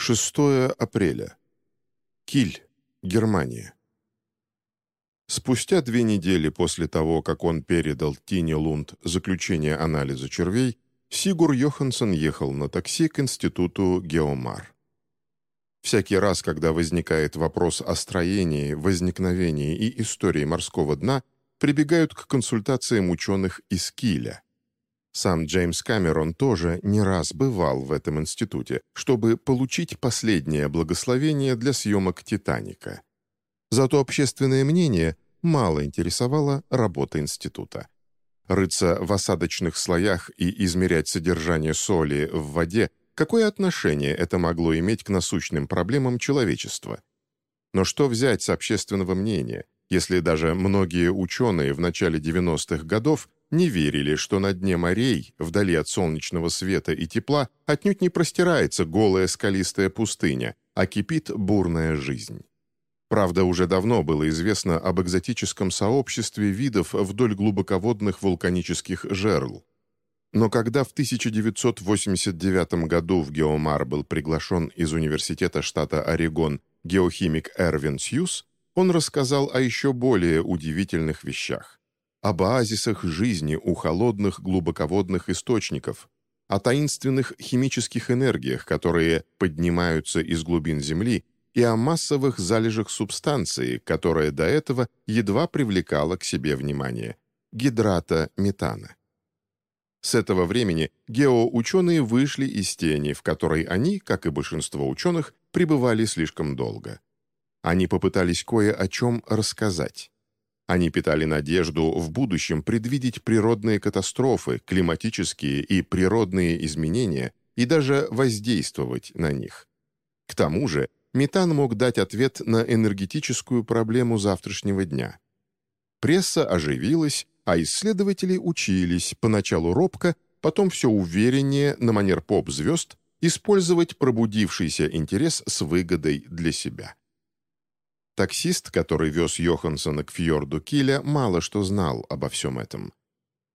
6 апреля. Киль, Германия. Спустя две недели после того, как он передал Тине Лунд заключение анализа червей, Сигур Йоханссон ехал на такси к институту Геомар. Всякий раз, когда возникает вопрос о строении, возникновении и истории морского дна, прибегают к консультациям ученых из Киля – сам Джеймс Камерон тоже не раз бывал в этом институте, чтобы получить последнее благословение для съемок «Титаника». Зато общественное мнение мало интересовало работа института. Рыться в осадочных слоях и измерять содержание соли в воде – какое отношение это могло иметь к насущным проблемам человечества? Но что взять с общественного мнения, если даже многие ученые в начале 90-х годов не верили, что на дне морей, вдали от солнечного света и тепла, отнюдь не простирается голая скалистая пустыня, а кипит бурная жизнь. Правда, уже давно было известно об экзотическом сообществе видов вдоль глубоководных вулканических жерл. Но когда в 1989 году в Геомар был приглашен из Университета штата Орегон геохимик Эрвин Сьюз, он рассказал о еще более удивительных вещах об оазисах жизни у холодных глубоководных источников, о таинственных химических энергиях, которые поднимаются из глубин Земли, и о массовых залежах субстанции, которая до этого едва привлекала к себе внимание – гидрата метана. С этого времени геоученые вышли из тени, в которой они, как и большинство ученых, пребывали слишком долго. Они попытались кое о чем рассказать. Они питали надежду в будущем предвидеть природные катастрофы, климатические и природные изменения и даже воздействовать на них. К тому же, метан мог дать ответ на энергетическую проблему завтрашнего дня. Пресса оживилась, а исследователи учились, поначалу робко, потом все увереннее на манер поп-звезд, использовать пробудившийся интерес с выгодой для себя. Таксист, который вез Йоханссона к фьорду Киля, мало что знал обо всем этом.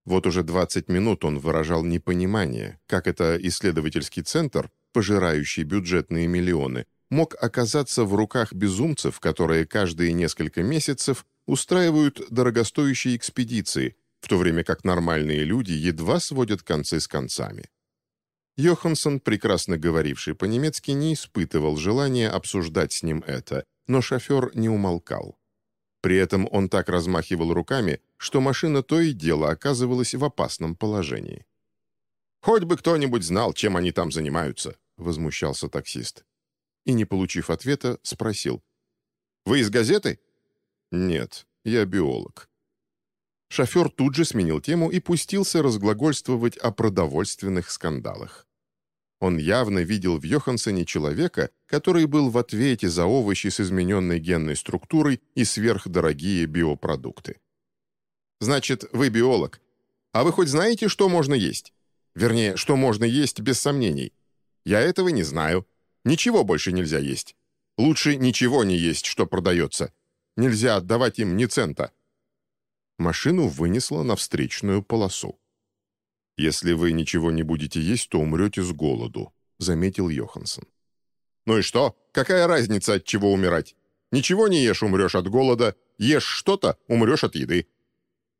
Вот уже 20 минут он выражал непонимание, как это исследовательский центр, пожирающий бюджетные миллионы, мог оказаться в руках безумцев, которые каждые несколько месяцев устраивают дорогостоящие экспедиции, в то время как нормальные люди едва сводят концы с концами. Йоханссон, прекрасно говоривший по-немецки, не испытывал желания обсуждать с ним это, но шофер не умолкал. При этом он так размахивал руками, что машина то и дело оказывалась в опасном положении. «Хоть бы кто-нибудь знал, чем они там занимаются», — возмущался таксист. И, не получив ответа, спросил. «Вы из газеты?» «Нет, я биолог». Шофер тут же сменил тему и пустился разглагольствовать о продовольственных скандалах. Он явно видел в Йоханссоне человека, который был в ответе за овощи с измененной генной структурой и сверхдорогие биопродукты. «Значит, вы биолог. А вы хоть знаете, что можно есть? Вернее, что можно есть без сомнений? Я этого не знаю. Ничего больше нельзя есть. Лучше ничего не есть, что продается. Нельзя отдавать им ни цента». Машину вынесло на встречную полосу. «Если вы ничего не будете есть, то умрете с голоду», — заметил Йоханссон. «Ну и что? Какая разница, от чего умирать? Ничего не ешь, умрешь от голода. Ешь что-то, умрешь от еды».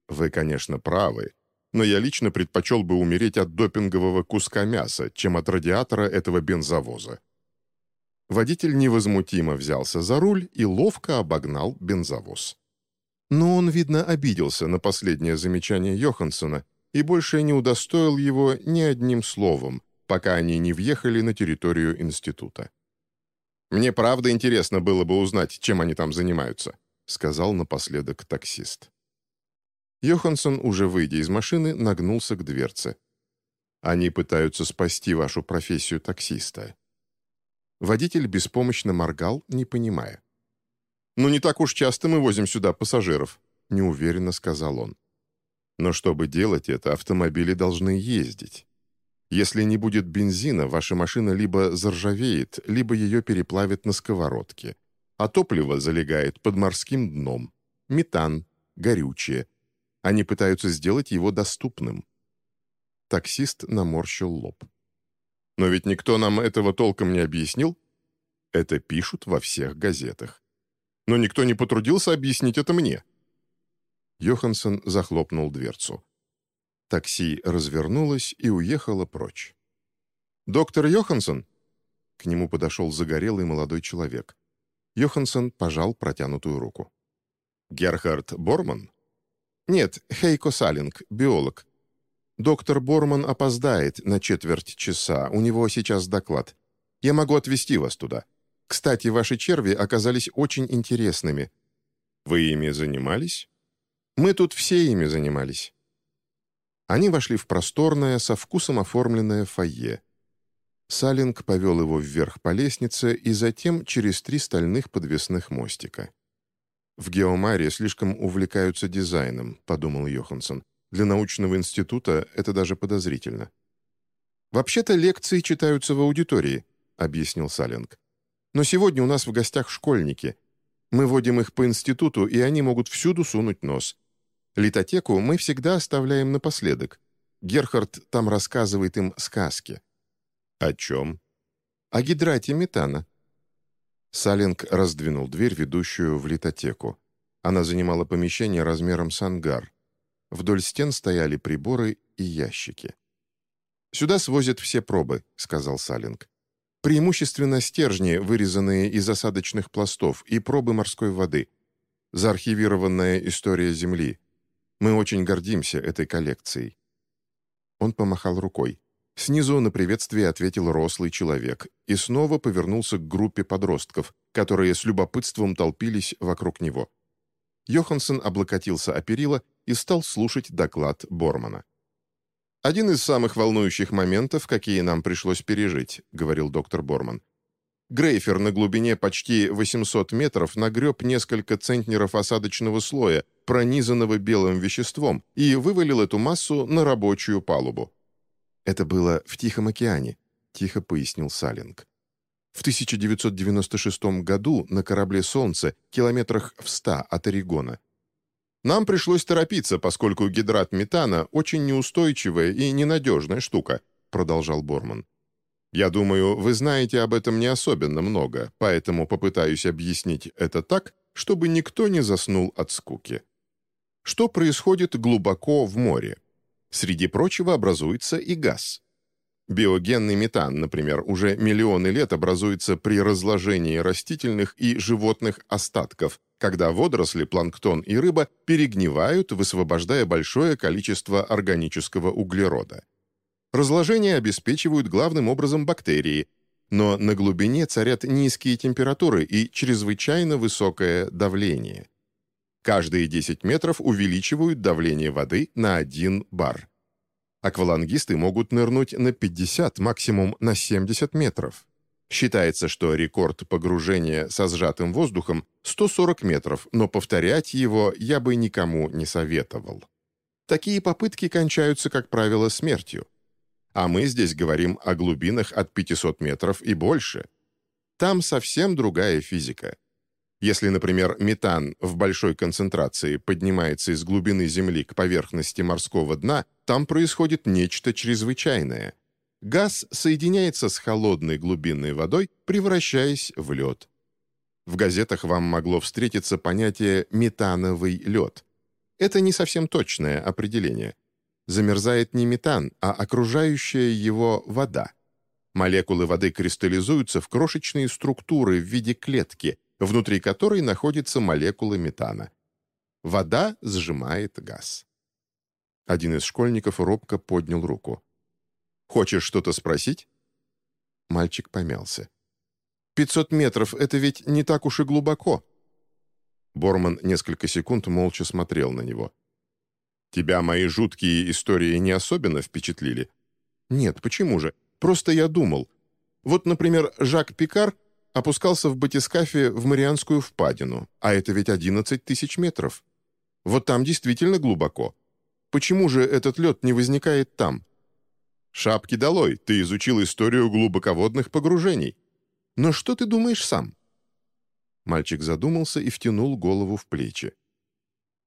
«Вы, конечно, правы, но я лично предпочел бы умереть от допингового куска мяса, чем от радиатора этого бензовоза». Водитель невозмутимо взялся за руль и ловко обогнал бензовоз. Но он, видно, обиделся на последнее замечание Йоханссона и больше не удостоил его ни одним словом, пока они не въехали на территорию института. «Мне правда интересно было бы узнать, чем они там занимаются», сказал напоследок таксист. Йоханссон, уже выйдя из машины, нагнулся к дверце. «Они пытаются спасти вашу профессию таксиста». Водитель беспомощно моргал, не понимая. «Ну, не так уж часто мы возим сюда пассажиров», — неуверенно сказал он. Но чтобы делать это, автомобили должны ездить. Если не будет бензина, ваша машина либо заржавеет, либо ее переплавят на сковородке. А топливо залегает под морским дном. Метан, горючее. Они пытаются сделать его доступным. Таксист наморщил лоб. «Но ведь никто нам этого толком не объяснил. Это пишут во всех газетах. Но никто не потрудился объяснить это мне. Йоханссон захлопнул дверцу. Такси развернулось и уехало прочь. «Доктор Йоханссон?» К нему подошел загорелый молодой человек. Йоханссон пожал протянутую руку. «Герхард Борман?» «Нет, Хейко Салинг, биолог. Доктор Борман опоздает на четверть часа, у него сейчас доклад. Я могу отвезти вас туда. Кстати, ваши черви оказались очень интересными». «Вы ими занимались?» «Мы тут все ими занимались». Они вошли в просторное, со вкусом оформленное фойе. Салинг повел его вверх по лестнице и затем через три стальных подвесных мостика. «В Геомаре слишком увлекаются дизайном», — подумал Йоханссон. «Для научного института это даже подозрительно». «Вообще-то лекции читаются в аудитории», — объяснил Салинг. «Но сегодня у нас в гостях школьники. Мы водим их по институту, и они могут всюду сунуть нос. Литотеку мы всегда оставляем напоследок. Герхард там рассказывает им сказки». «О чем?» «О гидрате метана». Салинг раздвинул дверь, ведущую в литотеку. Она занимала помещение размером с ангар. Вдоль стен стояли приборы и ящики. «Сюда свозят все пробы», — сказал Салинг. «Преимущественно стержни, вырезанные из осадочных пластов, и пробы морской воды. Заархивированная история Земли. Мы очень гордимся этой коллекцией». Он помахал рукой. Снизу на приветствие ответил рослый человек и снова повернулся к группе подростков, которые с любопытством толпились вокруг него. Йоханссон облокотился о перила и стал слушать доклад Бормана. «Один из самых волнующих моментов, какие нам пришлось пережить», — говорил доктор Борман. Грейфер на глубине почти 800 метров нагреб несколько центнеров осадочного слоя, пронизанного белым веществом, и вывалил эту массу на рабочую палубу. «Это было в Тихом океане», — тихо пояснил Салинг. В 1996 году на корабле «Солнце» километрах в ста от Орегона. Нам пришлось торопиться, поскольку гидрат метана очень неустойчивая и ненадежная штука, продолжал Борман. Я думаю, вы знаете об этом не особенно много, поэтому попытаюсь объяснить это так, чтобы никто не заснул от скуки. Что происходит глубоко в море? Среди прочего образуется и газ. Биогенный метан, например, уже миллионы лет образуется при разложении растительных и животных остатков, когда водоросли, планктон и рыба перегнивают, высвобождая большое количество органического углерода. Разложение обеспечивают главным образом бактерии, но на глубине царят низкие температуры и чрезвычайно высокое давление. Каждые 10 метров увеличивают давление воды на 1 бар. Аквалангисты могут нырнуть на 50, максимум на 70 метров. Считается, что рекорд погружения со сжатым воздухом 140 метров, но повторять его я бы никому не советовал. Такие попытки кончаются, как правило, смертью. А мы здесь говорим о глубинах от 500 метров и больше. Там совсем другая физика. Если, например, метан в большой концентрации поднимается из глубины Земли к поверхности морского дна, там происходит нечто чрезвычайное. Газ соединяется с холодной глубинной водой, превращаясь в лед. В газетах вам могло встретиться понятие «метановый лед». Это не совсем точное определение. Замерзает не метан, а окружающая его вода. Молекулы воды кристаллизуются в крошечные структуры в виде клетки, внутри которой находится молекула метана. Вода сжимает газ. Один из школьников робко поднял руку. «Хочешь что-то спросить?» Мальчик помялся. «Пятьсот метров — это ведь не так уж и глубоко». Борман несколько секунд молча смотрел на него. «Тебя мои жуткие истории не особенно впечатлили?» «Нет, почему же? Просто я думал. Вот, например, Жак Пикар опускался в батискафе в Марианскую впадину, а это ведь 11 тысяч метров. Вот там действительно глубоко. Почему же этот лед не возникает там? Шапки долой, ты изучил историю глубоководных погружений. Но что ты думаешь сам? Мальчик задумался и втянул голову в плечи.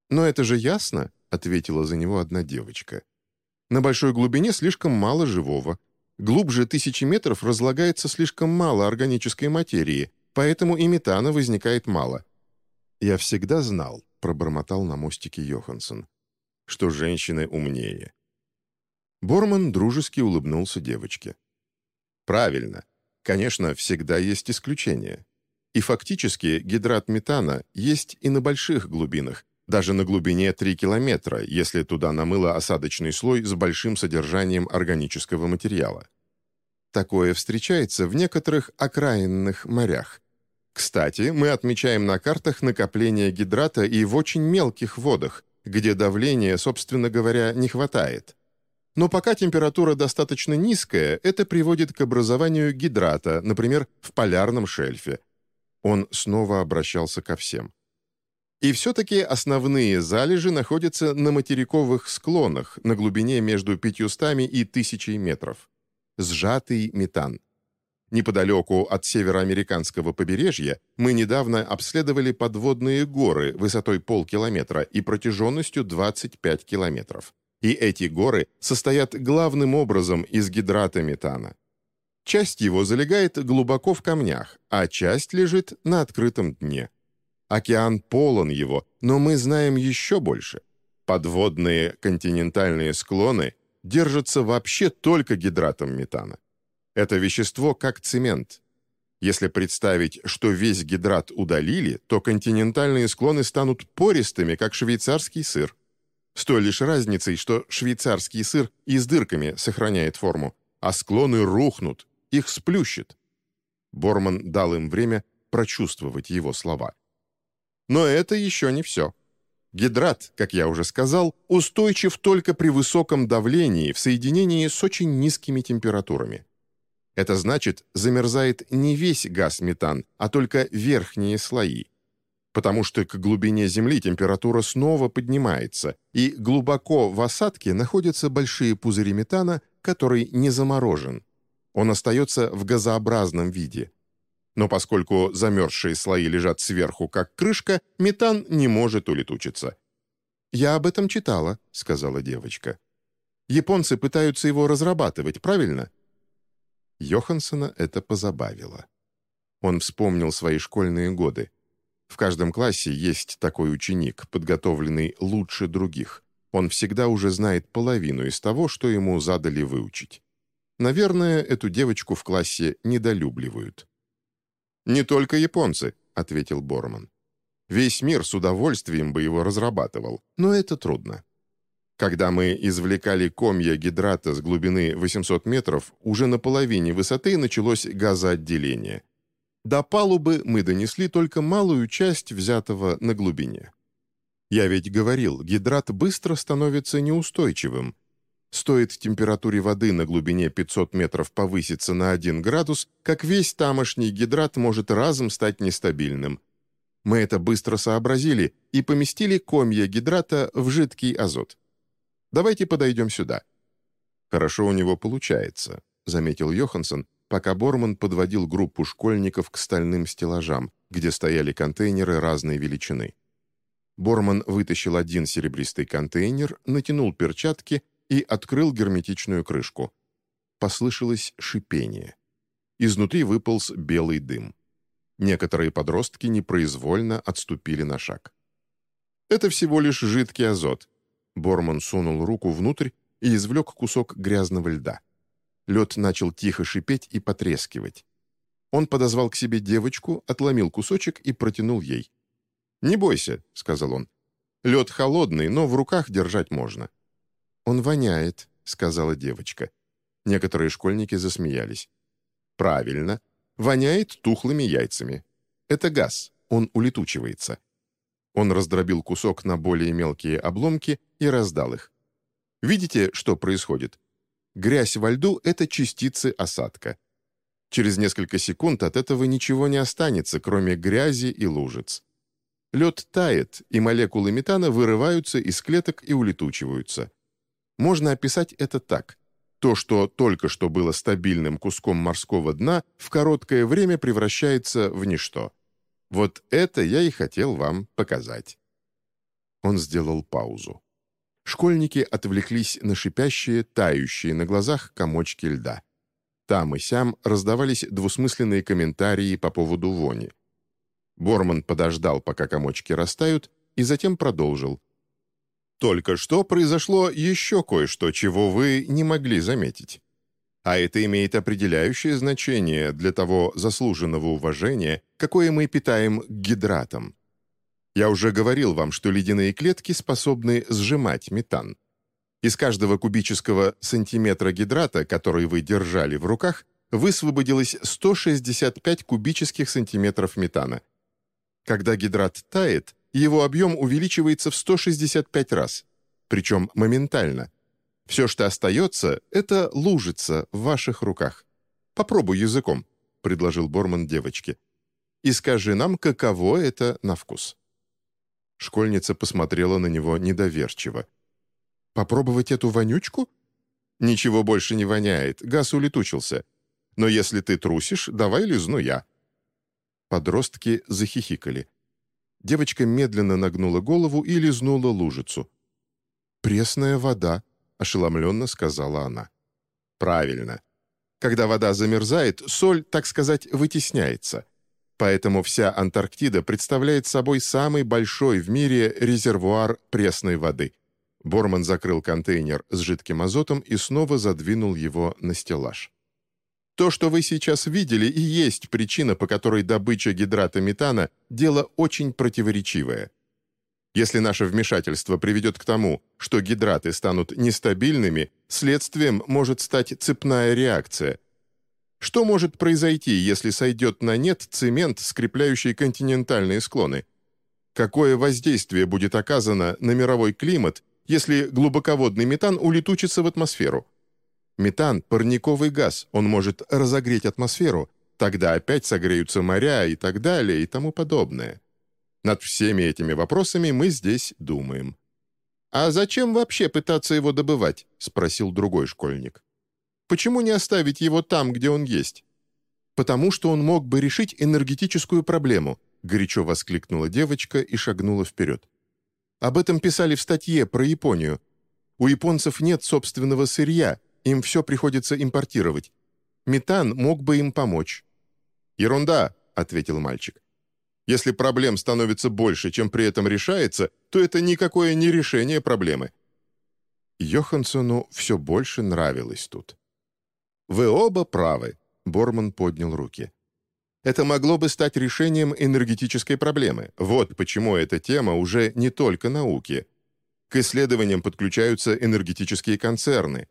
«Но это же ясно», — ответила за него одна девочка. «На большой глубине слишком мало живого, Глубже тысячи метров разлагается слишком мало органической материи, поэтому и метана возникает мало. «Я всегда знал», — пробормотал на мостике Йоханссон, «что женщины умнее». Борман дружески улыбнулся девочке. «Правильно. Конечно, всегда есть исключения. И фактически гидрат метана есть и на больших глубинах, даже на глубине 3 километра, если туда намыло осадочный слой с большим содержанием органического материала. Такое встречается в некоторых окраинных морях. Кстати, мы отмечаем на картах накопление гидрата и в очень мелких водах, где давления, собственно говоря, не хватает. Но пока температура достаточно низкая, это приводит к образованию гидрата, например, в полярном шельфе. Он снова обращался ко всем. И все-таки основные залежи находятся на материковых склонах на глубине между 500 и 1000 метров. Сжатый метан. Неподалеку от североамериканского побережья мы недавно обследовали подводные горы высотой полкилометра и протяженностью 25 километров. И эти горы состоят главным образом из гидрата метана. Часть его залегает глубоко в камнях, а часть лежит на открытом дне. Океан полон его, но мы знаем еще больше. Подводные континентальные склоны держатся вообще только гидратом метана. Это вещество как цемент. Если представить, что весь гидрат удалили, то континентальные склоны станут пористыми, как швейцарский сыр. С той лишь разницей, что швейцарский сыр и с дырками сохраняет форму, а склоны рухнут, их сплющит. Борман дал им время прочувствовать его слова. Но это еще не все. Гидрат, как я уже сказал, устойчив только при высоком давлении в соединении с очень низкими температурами. Это значит, замерзает не весь газ метан, а только верхние слои – потому что к глубине Земли температура снова поднимается, и глубоко в осадке находятся большие пузыри метана, который не заморожен. Он остается в газообразном виде. Но поскольку замерзшие слои лежат сверху, как крышка, метан не может улетучиться. «Я об этом читала», — сказала девочка. «Японцы пытаются его разрабатывать, правильно?» Йохансона это позабавило. Он вспомнил свои школьные годы. В каждом классе есть такой ученик, подготовленный лучше других. Он всегда уже знает половину из того, что ему задали выучить. Наверное, эту девочку в классе недолюбливают. «Не только японцы», — ответил Борман. «Весь мир с удовольствием бы его разрабатывал, но это трудно. Когда мы извлекали комья гидрата с глубины 800 метров, уже на половине высоты началось газоотделение — до палубы мы донесли только малую часть взятого на глубине. Я ведь говорил, гидрат быстро становится неустойчивым. Стоит температуре воды на глубине 500 метров повыситься на 1 градус, как весь тамошний гидрат может разом стать нестабильным. Мы это быстро сообразили и поместили комья гидрата в жидкий азот. Давайте подойдем сюда. Хорошо у него получается, заметил Йоханссон, пока Борман подводил группу школьников к стальным стеллажам, где стояли контейнеры разной величины. Борман вытащил один серебристый контейнер, натянул перчатки и открыл герметичную крышку. Послышалось шипение. Изнутри выполз белый дым. Некоторые подростки непроизвольно отступили на шаг. «Это всего лишь жидкий азот». Борман сунул руку внутрь и извлек кусок грязного льда. Лед начал тихо шипеть и потрескивать. Он подозвал к себе девочку, отломил кусочек и протянул ей. «Не бойся», — сказал он. «Лед холодный, но в руках держать можно». «Он воняет», — сказала девочка. Некоторые школьники засмеялись. «Правильно. Воняет тухлыми яйцами. Это газ, он улетучивается». Он раздробил кусок на более мелкие обломки и раздал их. «Видите, что происходит? Грязь во льду — это частицы осадка. Через несколько секунд от этого ничего не останется, кроме грязи и лужиц. Лед тает, и молекулы метана вырываются из клеток и улетучиваются. Можно описать это так. То, что только что было стабильным куском морского дна, в короткое время превращается в ничто. Вот это я и хотел вам показать. Он сделал паузу школьники отвлеклись на шипящие, тающие на глазах комочки льда. Там и сям раздавались двусмысленные комментарии по поводу вони. Борман подождал, пока комочки растают, и затем продолжил. «Только что произошло еще кое-что, чего вы не могли заметить. А это имеет определяющее значение для того заслуженного уважения, какое мы питаем к гидратам. Я уже говорил вам, что ледяные клетки способны сжимать метан. Из каждого кубического сантиметра гидрата, который вы держали в руках, высвободилось 165 кубических сантиметров метана. Когда гидрат тает, его объем увеличивается в 165 раз, причем моментально. Все, что остается, это лужица в ваших руках. Попробуй языком, предложил Борман девочке. И скажи нам, каково это на вкус. Школьница посмотрела на него недоверчиво. «Попробовать эту вонючку?» «Ничего больше не воняет, газ улетучился. Но если ты трусишь, давай лизну я». Подростки захихикали. Девочка медленно нагнула голову и лизнула лужицу. «Пресная вода», — ошеломленно сказала она. «Правильно. Когда вода замерзает, соль, так сказать, вытесняется. Поэтому вся Антарктида представляет собой самый большой в мире резервуар пресной воды». Борман закрыл контейнер с жидким азотом и снова задвинул его на стеллаж. То, что вы сейчас видели, и есть причина, по которой добыча гидрата метана – дело очень противоречивое. Если наше вмешательство приведет к тому, что гидраты станут нестабильными, следствием может стать цепная реакция. Что может произойти, если сойдет на нет цемент, скрепляющий континентальные склоны? Какое воздействие будет оказано на мировой климат, если глубоководный метан улетучится в атмосферу? Метан – парниковый газ, он может разогреть атмосферу, тогда опять согреются моря и так далее и тому подобное. Над всеми этими вопросами мы здесь думаем. «А зачем вообще пытаться его добывать?» – спросил другой школьник. «Почему не оставить его там, где он есть?» «Потому что он мог бы решить энергетическую проблему», – горячо воскликнула девочка и шагнула вперед. «Об этом писали в статье про Японию. У японцев нет собственного сырья, им все приходится импортировать. Метан мог бы им помочь». «Ерунда», — ответил мальчик. «Если проблем становится больше, чем при этом решается, то это никакое не решение проблемы». Йоханссону все больше нравилось тут. «Вы оба правы», — Борман поднял руки. Это могло бы стать решением энергетической проблемы. Вот почему эта тема уже не только науки. К исследованиям подключаются энергетические концерны,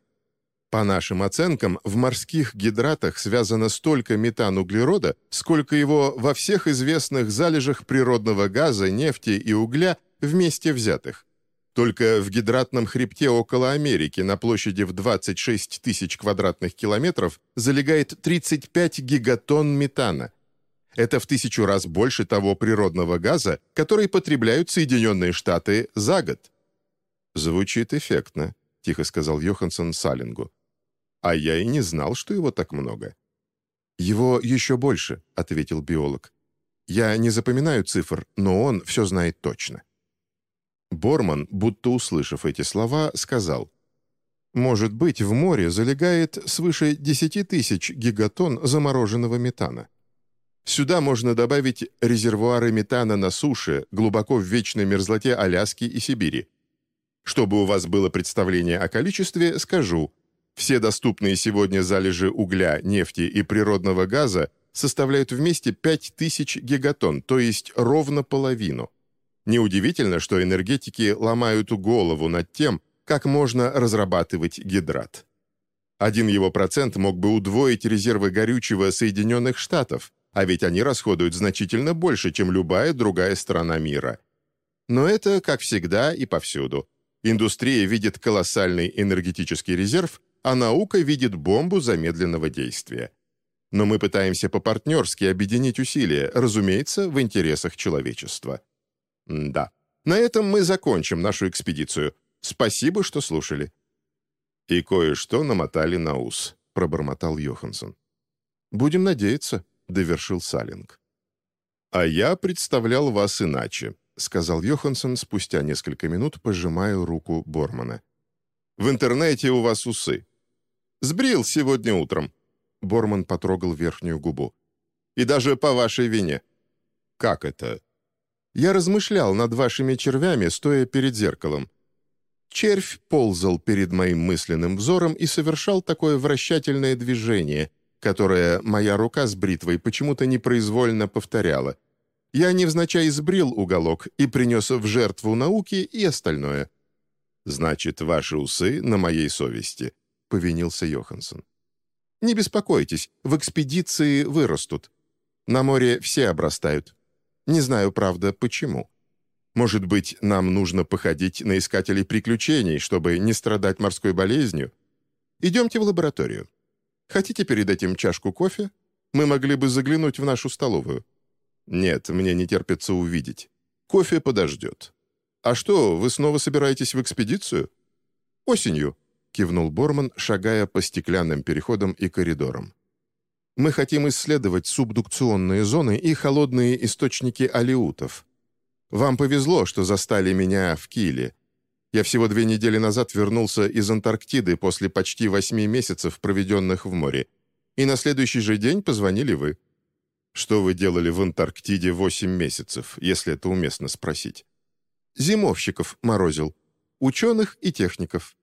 по нашим оценкам, в морских гидратах связано столько метан-углерода, сколько его во всех известных залежах природного газа, нефти и угля вместе взятых. Только в гидратном хребте около Америки на площади в 26 тысяч квадратных километров залегает 35 гигатонн метана. Это в тысячу раз больше того природного газа, который потребляют Соединенные Штаты за год. «Звучит эффектно», — тихо сказал Йоханссон Салингу. А я и не знал, что его так много». «Его еще больше», — ответил биолог. «Я не запоминаю цифр, но он все знает точно». Борман, будто услышав эти слова, сказал, «Может быть, в море залегает свыше 10 тысяч гигатон замороженного метана. Сюда можно добавить резервуары метана на суше, глубоко в вечной мерзлоте Аляски и Сибири. Чтобы у вас было представление о количестве, скажу – все доступные сегодня залежи угля, нефти и природного газа составляют вместе 5000 гигатон, то есть ровно половину. Неудивительно, что энергетики ломают голову над тем, как можно разрабатывать гидрат. Один его процент мог бы удвоить резервы горючего Соединенных Штатов, а ведь они расходуют значительно больше, чем любая другая страна мира. Но это, как всегда и повсюду. Индустрия видит колоссальный энергетический резерв а наука видит бомбу замедленного действия. Но мы пытаемся по-партнерски объединить усилия, разумеется, в интересах человечества. М да. На этом мы закончим нашу экспедицию. Спасибо, что слушали. И кое-что намотали на ус, пробормотал Йоханссон. Будем надеяться, довершил Салинг. А я представлял вас иначе, сказал Йоханссон спустя несколько минут, пожимая руку Бормана. В интернете у вас усы. Сбрил сегодня утром. Борман потрогал верхнюю губу. «И даже по вашей вине». «Как это?» «Я размышлял над вашими червями, стоя перед зеркалом. Червь ползал перед моим мысленным взором и совершал такое вращательное движение, которое моя рука с бритвой почему-то непроизвольно повторяла. Я невзначай сбрил уголок и принес в жертву науки и остальное. «Значит, ваши усы на моей совести», — повинился Йоханссон. «Не беспокойтесь, в экспедиции вырастут. На море все обрастают. Не знаю, правда, почему. Может быть, нам нужно походить на искателей приключений, чтобы не страдать морской болезнью? Идемте в лабораторию. Хотите перед этим чашку кофе? Мы могли бы заглянуть в нашу столовую». «Нет, мне не терпится увидеть. Кофе подождет. «А что, вы снова собираетесь в экспедицию?» «Осенью», — кивнул Борман, шагая по стеклянным переходам и коридорам. «Мы хотим исследовать субдукционные зоны и холодные источники алиутов. Вам повезло, что застали меня в Киле. Я всего две недели назад вернулся из Антарктиды после почти восьми месяцев, проведенных в море. И на следующий же день позвонили вы. Что вы делали в Антарктиде восемь месяцев, если это уместно спросить?» Зимовщиков морозил. Ученых и техников.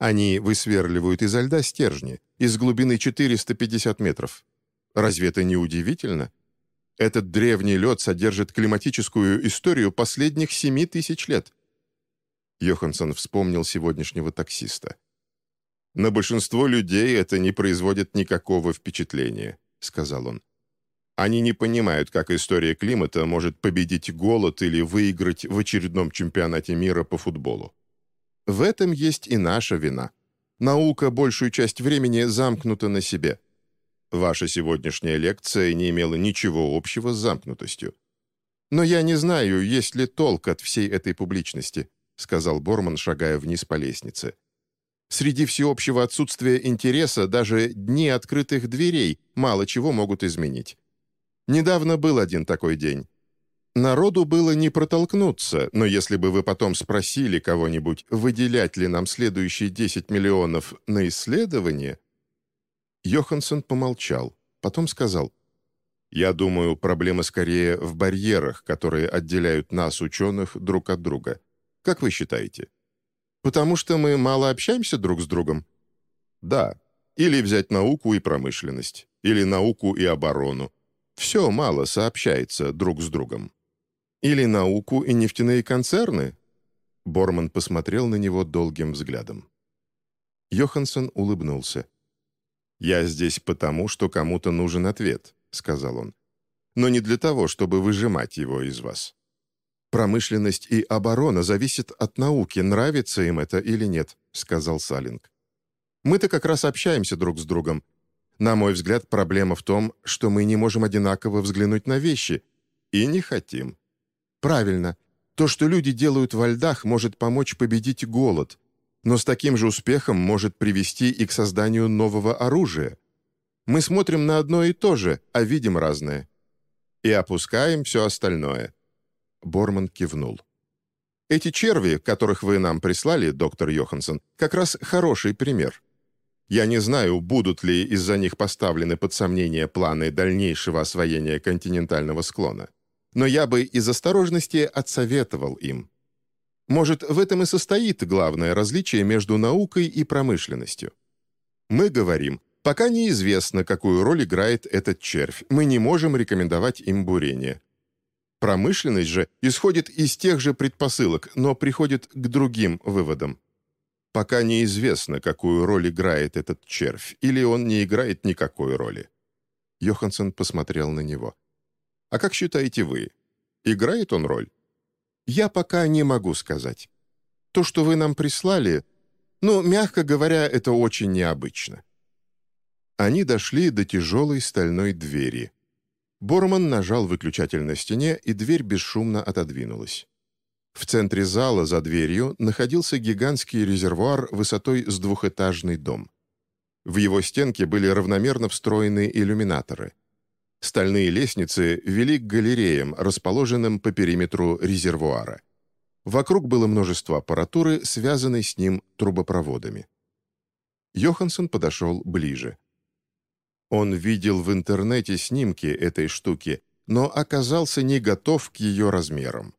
Они высверливают изо льда стержни из глубины 450 метров. Разве это не удивительно? Этот древний лед содержит климатическую историю последних 7 тысяч лет. Йоханссон вспомнил сегодняшнего таксиста. «На большинство людей это не производит никакого впечатления», — сказал он. Они не понимают, как история климата может победить голод или выиграть в очередном чемпионате мира по футболу. В этом есть и наша вина. Наука большую часть времени замкнута на себе. Ваша сегодняшняя лекция не имела ничего общего с замкнутостью. «Но я не знаю, есть ли толк от всей этой публичности», сказал Борман, шагая вниз по лестнице. «Среди всеобщего отсутствия интереса даже дни открытых дверей мало чего могут изменить. Недавно был один такой день. Народу было не протолкнуться, но если бы вы потом спросили кого-нибудь, выделять ли нам следующие 10 миллионов на исследование... Йоханссон помолчал, потом сказал, «Я думаю, проблема скорее в барьерах, которые отделяют нас, ученых, друг от друга. Как вы считаете?» «Потому что мы мало общаемся друг с другом?» «Да. Или взять науку и промышленность, или науку и оборону, все мало сообщается друг с другом. Или науку и нефтяные концерны? Борман посмотрел на него долгим взглядом. Йоханссон улыбнулся. «Я здесь потому, что кому-то нужен ответ», — сказал он. «Но не для того, чтобы выжимать его из вас. Промышленность и оборона зависят от науки, нравится им это или нет», — сказал Салинг. «Мы-то как раз общаемся друг с другом, на мой взгляд, проблема в том, что мы не можем одинаково взглянуть на вещи. И не хотим. Правильно. То, что люди делают во льдах, может помочь победить голод, но с таким же успехом может привести и к созданию нового оружия. Мы смотрим на одно и то же, а видим разное. И опускаем все остальное. Борман кивнул. Эти черви, которых вы нам прислали, доктор Йоханссон, как раз хороший пример. Я не знаю, будут ли из-за них поставлены под сомнение планы дальнейшего освоения континентального склона. Но я бы из осторожности отсоветовал им. Может, в этом и состоит главное различие между наукой и промышленностью. Мы говорим, пока неизвестно, какую роль играет этот червь, мы не можем рекомендовать им бурение. Промышленность же исходит из тех же предпосылок, но приходит к другим выводам. Пока неизвестно, какую роль играет этот червь, или он не играет никакой роли. Йоханссон посмотрел на него. «А как считаете вы? Играет он роль?» «Я пока не могу сказать. То, что вы нам прислали, ну, мягко говоря, это очень необычно». Они дошли до тяжелой стальной двери. Борман нажал выключатель на стене, и дверь бесшумно отодвинулась. В центре зала за дверью находился гигантский резервуар высотой с двухэтажный дом. В его стенке были равномерно встроены иллюминаторы. Стальные лестницы вели к галереям, расположенным по периметру резервуара. Вокруг было множество аппаратуры, связанной с ним трубопроводами. Йоханссон подошел ближе. Он видел в интернете снимки этой штуки, но оказался не готов к ее размерам.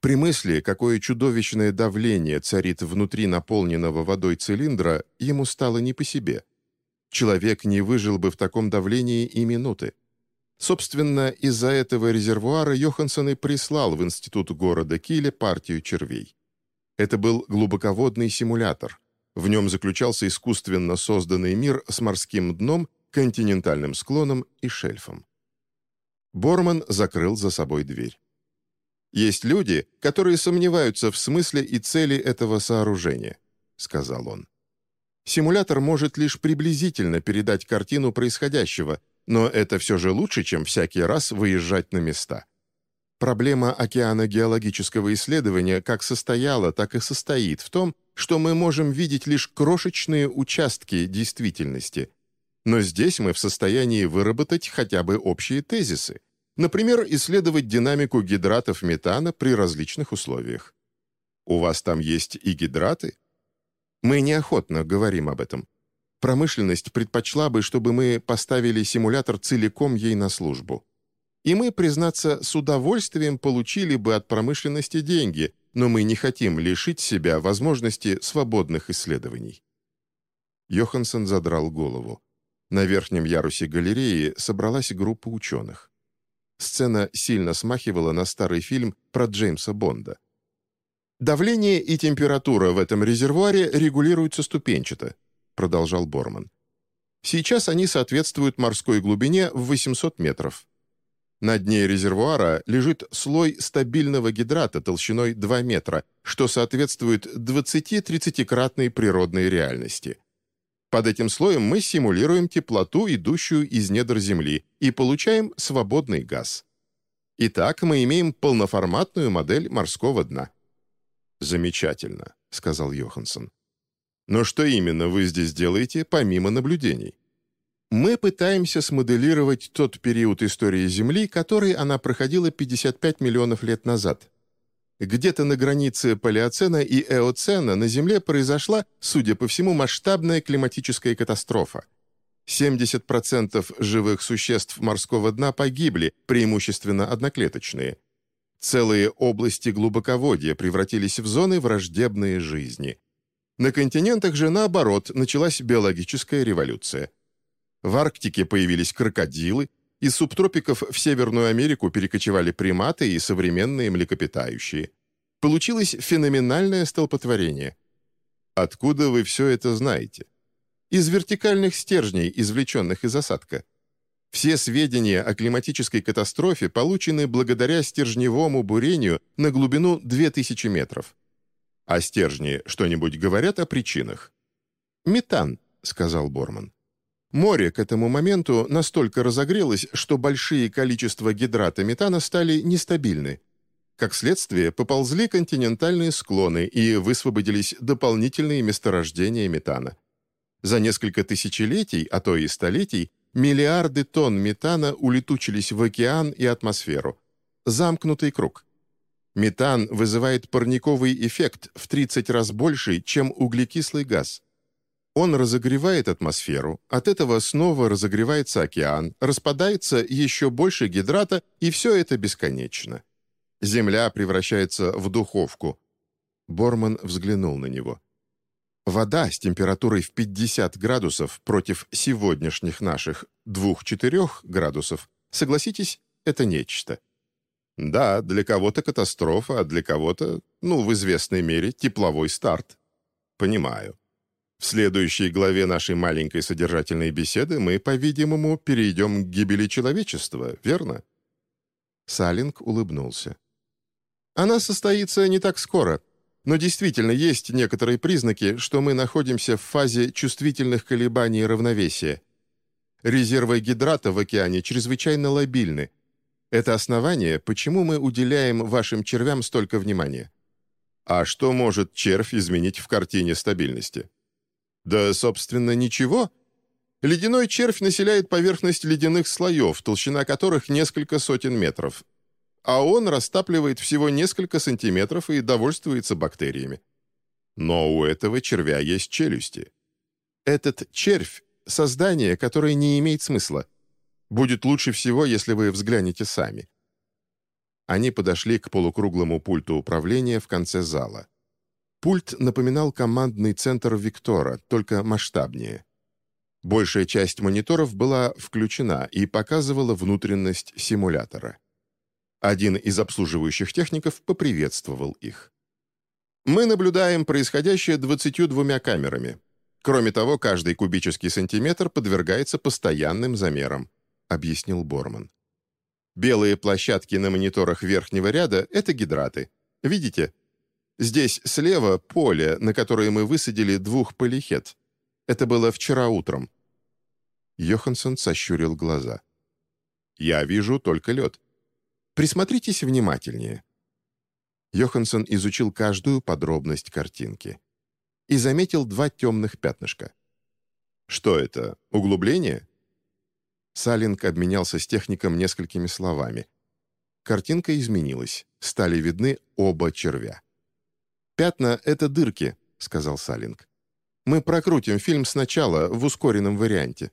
При мысли, какое чудовищное давление царит внутри наполненного водой цилиндра, ему стало не по себе. Человек не выжил бы в таком давлении и минуты. Собственно, из-за этого резервуара Йоханссон и прислал в институт города Киле партию червей. Это был глубоководный симулятор. В нем заключался искусственно созданный мир с морским дном, континентальным склоном и шельфом. Борман закрыл за собой дверь. «Есть люди, которые сомневаются в смысле и цели этого сооружения», — сказал он. «Симулятор может лишь приблизительно передать картину происходящего, но это все же лучше, чем всякий раз выезжать на места. Проблема океаногеологического исследования как состояла, так и состоит в том, что мы можем видеть лишь крошечные участки действительности — но здесь мы в состоянии выработать хотя бы общие тезисы. Например, исследовать динамику гидратов метана при различных условиях. У вас там есть и гидраты? Мы неохотно говорим об этом. Промышленность предпочла бы, чтобы мы поставили симулятор целиком ей на службу. И мы, признаться, с удовольствием получили бы от промышленности деньги, но мы не хотим лишить себя возможности свободных исследований. Йоханссон задрал голову. На верхнем ярусе галереи собралась группа ученых. Сцена сильно смахивала на старый фильм про Джеймса Бонда. «Давление и температура в этом резервуаре регулируются ступенчато», продолжал Борман. «Сейчас они соответствуют морской глубине в 800 метров. На дне резервуара лежит слой стабильного гидрата толщиной 2 метра, что соответствует 20-30-кратной природной реальности. Под этим слоем мы симулируем теплоту, идущую из недр Земли, и получаем свободный газ. Итак, мы имеем полноформатную модель морского дна. «Замечательно», — сказал Йоханссон. «Но что именно вы здесь делаете, помимо наблюдений?» Мы пытаемся смоделировать тот период истории Земли, который она проходила 55 миллионов лет назад. Где-то на границе Палеоцена и Эоцена на Земле произошла, судя по всему, масштабная климатическая катастрофа. 70% живых существ морского дна погибли, преимущественно одноклеточные. Целые области глубоководья превратились в зоны враждебной жизни. На континентах же, наоборот, началась биологическая революция. В Арктике появились крокодилы, из субтропиков в Северную Америку перекочевали приматы и современные млекопитающие. Получилось феноменальное столпотворение. Откуда вы все это знаете? Из вертикальных стержней, извлеченных из осадка. Все сведения о климатической катастрофе получены благодаря стержневому бурению на глубину 2000 метров. А стержни что-нибудь говорят о причинах? «Метан», — сказал Борман. Море к этому моменту настолько разогрелось, что большие количества гидрата метана стали нестабильны. Как следствие, поползли континентальные склоны и высвободились дополнительные месторождения метана. За несколько тысячелетий, а то и столетий, миллиарды тонн метана улетучились в океан и атмосферу. Замкнутый круг. Метан вызывает парниковый эффект в 30 раз больше, чем углекислый газ. Он разогревает атмосферу, от этого снова разогревается океан, распадается еще больше гидрата, и все это бесконечно. Земля превращается в духовку. Борман взглянул на него. Вода с температурой в 50 градусов против сегодняшних наших 2-4 градусов, согласитесь, это нечто. Да, для кого-то катастрофа, а для кого-то, ну, в известной мере, тепловой старт. Понимаю. В следующей главе нашей маленькой содержательной беседы мы, по-видимому, перейдем к гибели человечества, верно?» Салинг улыбнулся. «Она состоится не так скоро, но действительно есть некоторые признаки, что мы находимся в фазе чувствительных колебаний равновесия. Резервы гидрата в океане чрезвычайно лобильны. Это основание, почему мы уделяем вашим червям столько внимания. А что может червь изменить в картине стабильности?» Да, собственно, ничего. Ледяной червь населяет поверхность ледяных слоев, толщина которых несколько сотен метров. А он растапливает всего несколько сантиметров и довольствуется бактериями. Но у этого червя есть челюсти. Этот червь создание, которое не имеет смысла. Будет лучше всего, если вы взглянете сами». Они подошли к полукруглому пульту управления в конце зала. Пульт напоминал командный центр Виктора, только масштабнее. Большая часть мониторов была включена и показывала внутренность симулятора. Один из обслуживающих техников поприветствовал их. «Мы наблюдаем происходящее 22 камерами. Кроме того, каждый кубический сантиметр подвергается постоянным замерам», — объяснил Борман. «Белые площадки на мониторах верхнего ряда — это гидраты. Видите? Здесь слева поле, на которое мы высадили двух полихет. Это было вчера утром». Йоханссон сощурил глаза. «Я вижу только лед. Присмотритесь внимательнее». Йоханссон изучил каждую подробность картинки и заметил два темных пятнышка. «Что это? Углубление?» Салинг обменялся с техником несколькими словами. Картинка изменилась, стали видны оба червя. «Пятна — это дырки», — сказал Салинг. «Мы прокрутим фильм сначала в ускоренном варианте».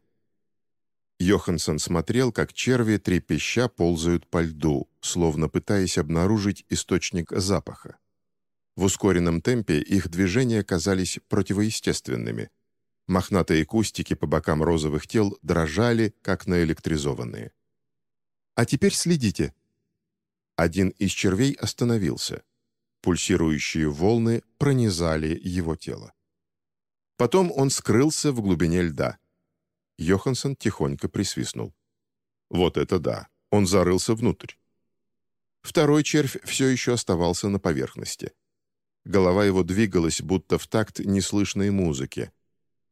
Йоханссон смотрел, как черви трепеща ползают по льду, словно пытаясь обнаружить источник запаха. В ускоренном темпе их движения казались противоестественными. Мохнатые кустики по бокам розовых тел дрожали, как наэлектризованные. «А теперь следите». Один из червей остановился. Пульсирующие волны пронизали его тело. Потом он скрылся в глубине льда. Йоханссон тихонько присвистнул. «Вот это да! Он зарылся внутрь». Второй червь все еще оставался на поверхности. Голова его двигалась, будто в такт неслышной музыки.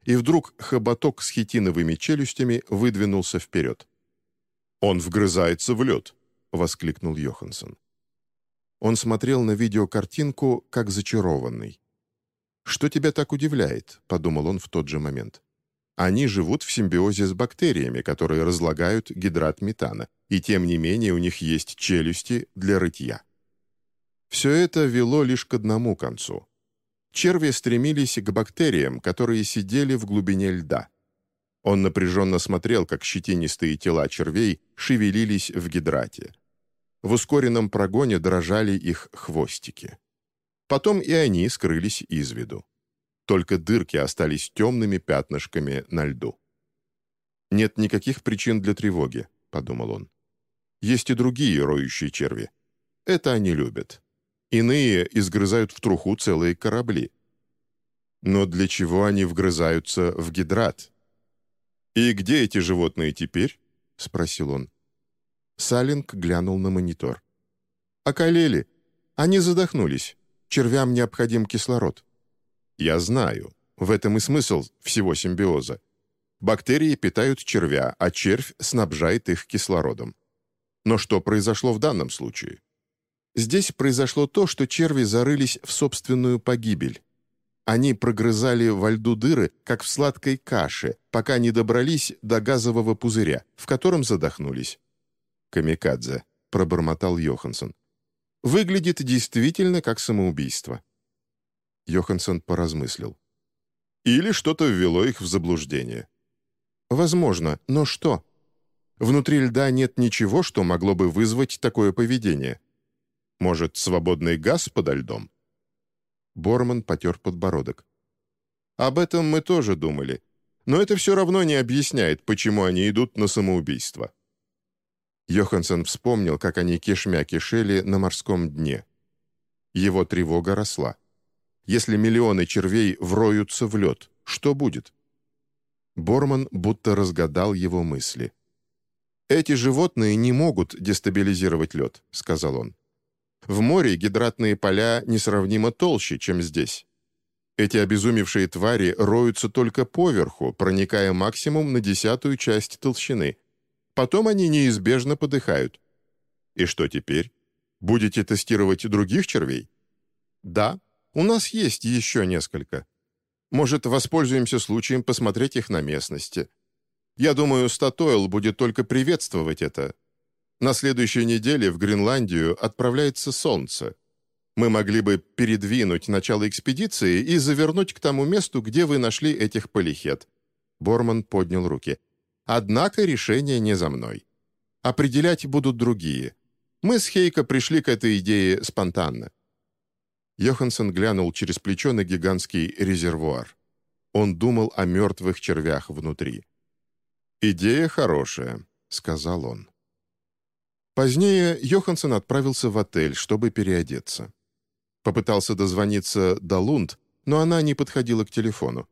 И вдруг хоботок с хитиновыми челюстями выдвинулся вперед. «Он вгрызается в лед!» — воскликнул Йоханссон. Он смотрел на видеокартинку, как зачарованный. «Что тебя так удивляет?» — подумал он в тот же момент. Они живут в симбиозе с бактериями, которые разлагают гидрат метана, и тем не менее у них есть челюсти для рытья. Все это вело лишь к одному концу. Черви стремились к бактериям, которые сидели в глубине льда. Он напряженно смотрел, как щетинистые тела червей шевелились в гидрате. В ускоренном прогоне дрожали их хвостики. Потом и они скрылись из виду. Только дырки остались темными пятнышками на льду. «Нет никаких причин для тревоги», — подумал он. «Есть и другие роющие черви. Это они любят. Иные изгрызают в труху целые корабли. Но для чего они вгрызаются в гидрат?» «И где эти животные теперь?» — спросил он. Салинг глянул на монитор. «Околели. Они задохнулись. Червям необходим кислород». Я знаю. В этом и смысл всего симбиоза. Бактерии питают червя, а червь снабжает их кислородом. Но что произошло в данном случае? Здесь произошло то, что черви зарылись в собственную погибель. Они прогрызали во льду дыры, как в сладкой каше, пока не добрались до газового пузыря, в котором задохнулись. «Камикадзе», — пробормотал Йоханссон. «Выглядит действительно как самоубийство». Йоханссон поразмыслил. Или что-то ввело их в заблуждение. Возможно, но что? Внутри льда нет ничего, что могло бы вызвать такое поведение. Может, свободный газ подо льдом? Борман потер подбородок. Об этом мы тоже думали, но это все равно не объясняет, почему они идут на самоубийство. Йоханссон вспомнил, как они кишмя кишели на морском дне. Его тревога росла. Если миллионы червей вроются в лед, что будет? Борман будто разгадал его мысли. «Эти животные не могут дестабилизировать лед», — сказал он. «В море гидратные поля несравнимо толще, чем здесь. Эти обезумевшие твари роются только поверху, проникая максимум на десятую часть толщины. Потом они неизбежно подыхают. И что теперь? Будете тестировать других червей? Да, у нас есть еще несколько. Может, воспользуемся случаем посмотреть их на местности. Я думаю, Статойл будет только приветствовать это. На следующей неделе в Гренландию отправляется Солнце. Мы могли бы передвинуть начало экспедиции и завернуть к тому месту, где вы нашли этих полихет. Борман поднял руки. «Однако решение не за мной. Определять будут другие. Мы с Хейко пришли к этой идее спонтанно». Йоханссон глянул через плечо на гигантский резервуар. Он думал о мертвых червях внутри. «Идея хорошая», — сказал он. Позднее Йоханссон отправился в отель, чтобы переодеться. Попытался дозвониться до Лунд, но она не подходила к телефону.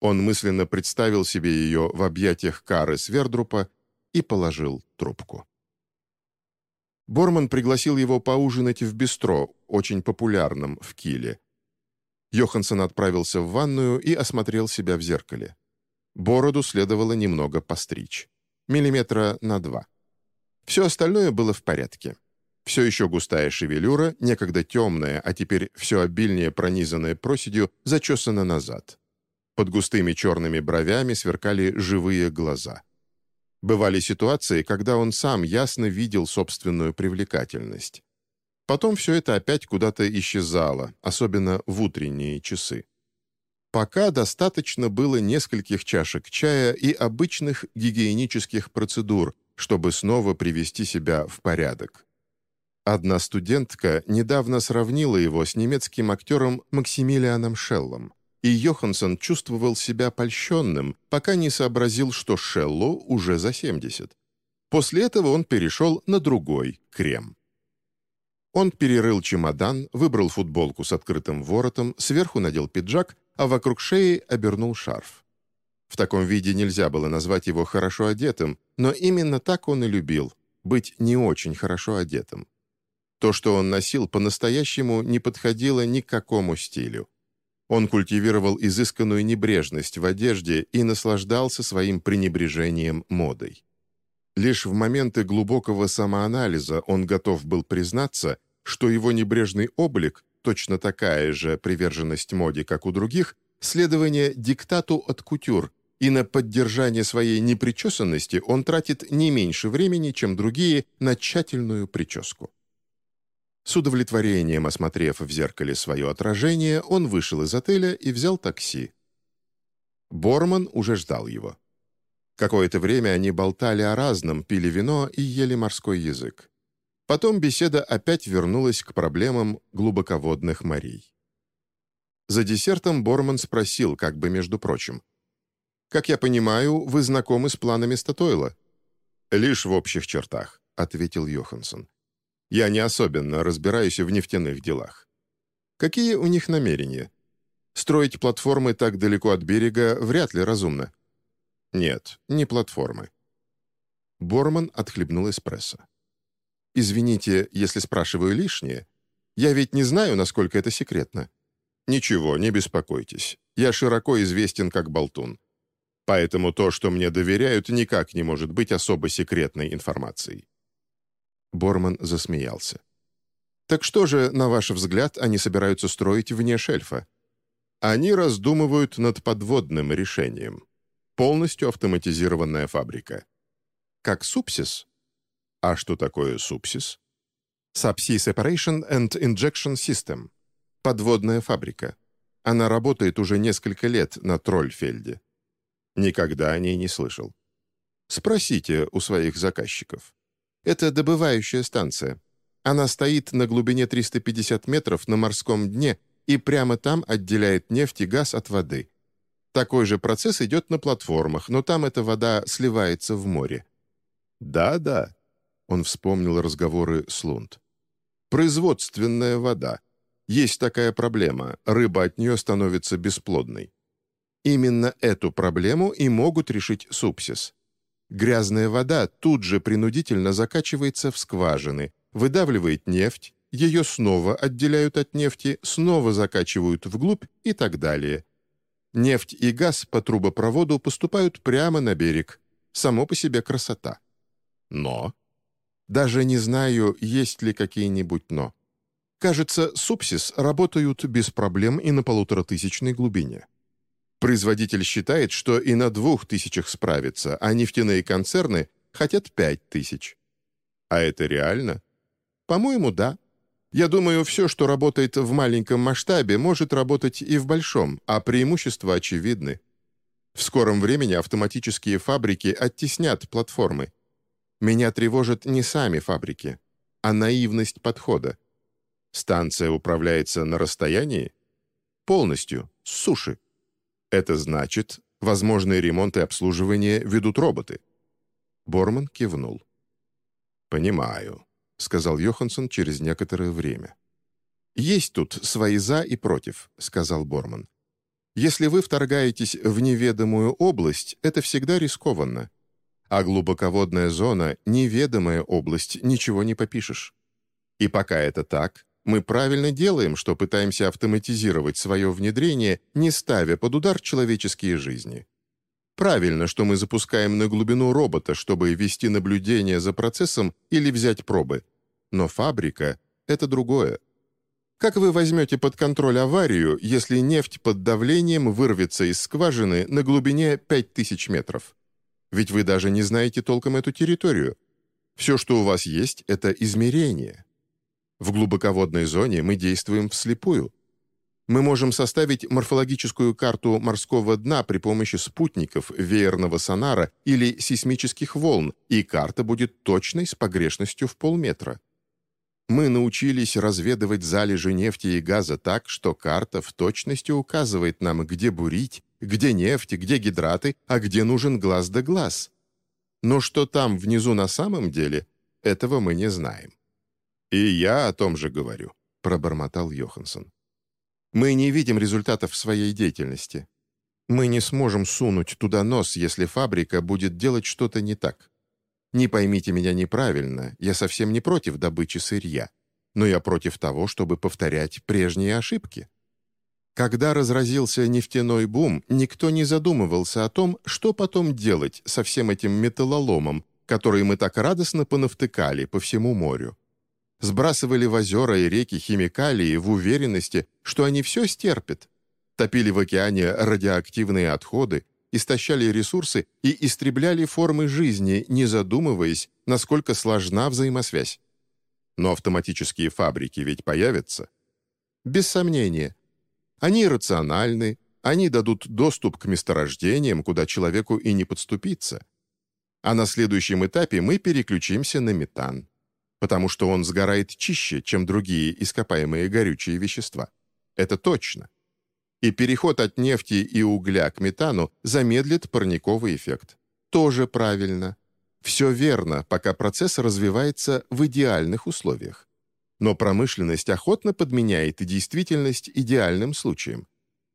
Он мысленно представил себе ее в объятиях Кары Свердрупа и положил трубку. Борман пригласил его поужинать в бистро, очень популярном в Киле. Йоханссон отправился в ванную и осмотрел себя в зеркале. Бороду следовало немного постричь. Миллиметра на два. Все остальное было в порядке. Все еще густая шевелюра, некогда темная, а теперь все обильнее пронизанная проседью, зачесана назад. Под густыми черными бровями сверкали живые глаза. Бывали ситуации, когда он сам ясно видел собственную привлекательность. Потом все это опять куда-то исчезало, особенно в утренние часы. Пока достаточно было нескольких чашек чая и обычных гигиенических процедур, чтобы снова привести себя в порядок. Одна студентка недавно сравнила его с немецким актером Максимилианом Шеллом, и Йоханссон чувствовал себя польщенным, пока не сообразил, что Шеллу уже за 70. После этого он перешел на другой крем. Он перерыл чемодан, выбрал футболку с открытым воротом, сверху надел пиджак, а вокруг шеи обернул шарф. В таком виде нельзя было назвать его хорошо одетым, но именно так он и любил — быть не очень хорошо одетым. То, что он носил, по-настоящему не подходило ни к какому стилю. Он культивировал изысканную небрежность в одежде и наслаждался своим пренебрежением модой. Лишь в моменты глубокого самоанализа он готов был признаться, что его небрежный облик, точно такая же приверженность моде, как у других, следование диктату от кутюр, и на поддержание своей непричесанности он тратит не меньше времени, чем другие, на тщательную прическу. С удовлетворением осмотрев в зеркале свое отражение, он вышел из отеля и взял такси. Борман уже ждал его. Какое-то время они болтали о разном, пили вино и ели морской язык. Потом беседа опять вернулась к проблемам глубоководных морей. За десертом Борман спросил, как бы между прочим. «Как я понимаю, вы знакомы с планами Статойла?» «Лишь в общих чертах», — ответил Йоханссон. Я не особенно разбираюсь в нефтяных делах. Какие у них намерения? Строить платформы так далеко от берега вряд ли разумно. Нет, не платформы. Борман отхлебнул эспрессо. «Извините, если спрашиваю лишнее. Я ведь не знаю, насколько это секретно». «Ничего, не беспокойтесь. Я широко известен как болтун. Поэтому то, что мне доверяют, никак не может быть особо секретной информацией. Борман засмеялся. «Так что же, на ваш взгляд, они собираются строить вне шельфа?» «Они раздумывают над подводным решением. Полностью автоматизированная фабрика». «Как супсис?» «А что такое супсис?» «Subsea Separation and Injection System. Подводная фабрика. Она работает уже несколько лет на Трольфельде». «Никогда о ней не слышал». «Спросите у своих заказчиков». Это добывающая станция. Она стоит на глубине 350 метров на морском дне и прямо там отделяет нефть и газ от воды. Такой же процесс идет на платформах, но там эта вода сливается в море. «Да-да», — он вспомнил разговоры с Лунд. «Производственная вода. Есть такая проблема, рыба от нее становится бесплодной. Именно эту проблему и могут решить супсис. Грязная вода тут же принудительно закачивается в скважины, выдавливает нефть, ее снова отделяют от нефти, снова закачивают вглубь и так далее. Нефть и газ по трубопроводу поступают прямо на берег. Само по себе красота. Но... Даже не знаю, есть ли какие-нибудь «но». Кажется, супсис работают без проблем и на полуторатысячной глубине. Производитель считает, что и на двух тысячах справится, а нефтяные концерны хотят пять тысяч. А это реально? По-моему, да. Я думаю, все, что работает в маленьком масштабе, может работать и в большом, а преимущества очевидны. В скором времени автоматические фабрики оттеснят платформы. Меня тревожат не сами фабрики, а наивность подхода. Станция управляется на расстоянии? Полностью, с суши. Это значит, возможные ремонты и обслуживание ведут роботы. Борман кивнул. «Понимаю», — сказал Йоханссон через некоторое время. «Есть тут свои «за» и «против», — сказал Борман. «Если вы вторгаетесь в неведомую область, это всегда рискованно. А глубоководная зона — неведомая область, ничего не попишешь. И пока это так, мы правильно делаем, что пытаемся автоматизировать свое внедрение, не ставя под удар человеческие жизни. Правильно, что мы запускаем на глубину робота, чтобы вести наблюдение за процессом или взять пробы. Но фабрика — это другое. Как вы возьмете под контроль аварию, если нефть под давлением вырвется из скважины на глубине 5000 метров? Ведь вы даже не знаете толком эту территорию. Все, что у вас есть, это измерение. В глубоководной зоне мы действуем вслепую. Мы можем составить морфологическую карту морского дна при помощи спутников, веерного сонара или сейсмических волн, и карта будет точной с погрешностью в полметра. Мы научились разведывать залежи нефти и газа так, что карта в точности указывает нам, где бурить, где нефть, где гидраты, а где нужен глаз да глаз. Но что там внизу на самом деле, этого мы не знаем. «И я о том же говорю», — пробормотал Йоханссон. «Мы не видим результатов своей деятельности. Мы не сможем сунуть туда нос, если фабрика будет делать что-то не так. Не поймите меня неправильно, я совсем не против добычи сырья, но я против того, чтобы повторять прежние ошибки. Когда разразился нефтяной бум, никто не задумывался о том, что потом делать со всем этим металлоломом, который мы так радостно понавтыкали по всему морю. Сбрасывали в озера и реки химикалии в уверенности, что они все стерпят. Топили в океане радиоактивные отходы, истощали ресурсы и истребляли формы жизни, не задумываясь, насколько сложна взаимосвязь. Но автоматические фабрики ведь появятся. Без сомнения. Они рациональны, они дадут доступ к месторождениям, куда человеку и не подступиться. А на следующем этапе мы переключимся на метан, потому что он сгорает чище, чем другие ископаемые горючие вещества. Это точно и переход от нефти и угля к метану замедлит парниковый эффект. Тоже правильно. Все верно, пока процесс развивается в идеальных условиях. Но промышленность охотно подменяет действительность идеальным случаем.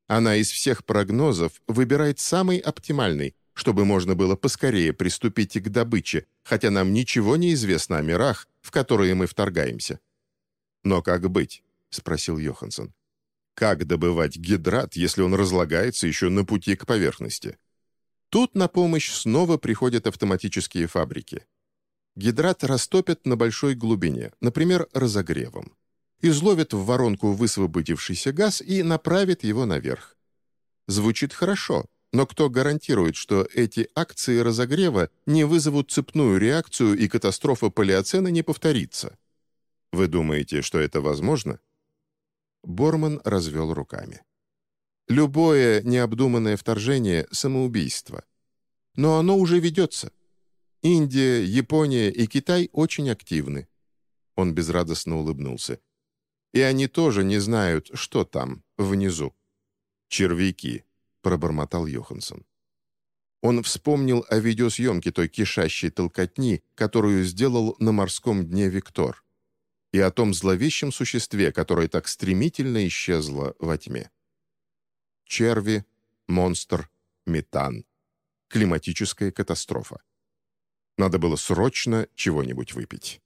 Она из всех прогнозов выбирает самый оптимальный, чтобы можно было поскорее приступить к добыче, хотя нам ничего не известно о мирах, в которые мы вторгаемся. «Но как быть?» — спросил Йоханссон. Как добывать гидрат, если он разлагается еще на пути к поверхности? Тут на помощь снова приходят автоматические фабрики. Гидрат растопят на большой глубине, например, разогревом. Изловят в воронку высвободившийся газ и направят его наверх. Звучит хорошо, но кто гарантирует, что эти акции разогрева не вызовут цепную реакцию и катастрофа палеоцена не повторится? Вы думаете, что это возможно? Борман развел руками. «Любое необдуманное вторжение — самоубийство. Но оно уже ведется. Индия, Япония и Китай очень активны». Он безрадостно улыбнулся. «И они тоже не знают, что там, внизу». «Червяки», — пробормотал Йоханссон. Он вспомнил о видеосъемке той кишащей толкотни, которую сделал на морском дне Виктор и о том зловещем существе, которое так стремительно исчезло во тьме. Черви, монстр, метан. Климатическая катастрофа. Надо было срочно чего-нибудь выпить.